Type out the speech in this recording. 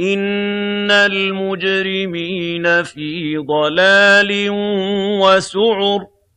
إِنَّ الْمُجْرِمِينَ فِي ضَلَالٍ وَسُعُرٍ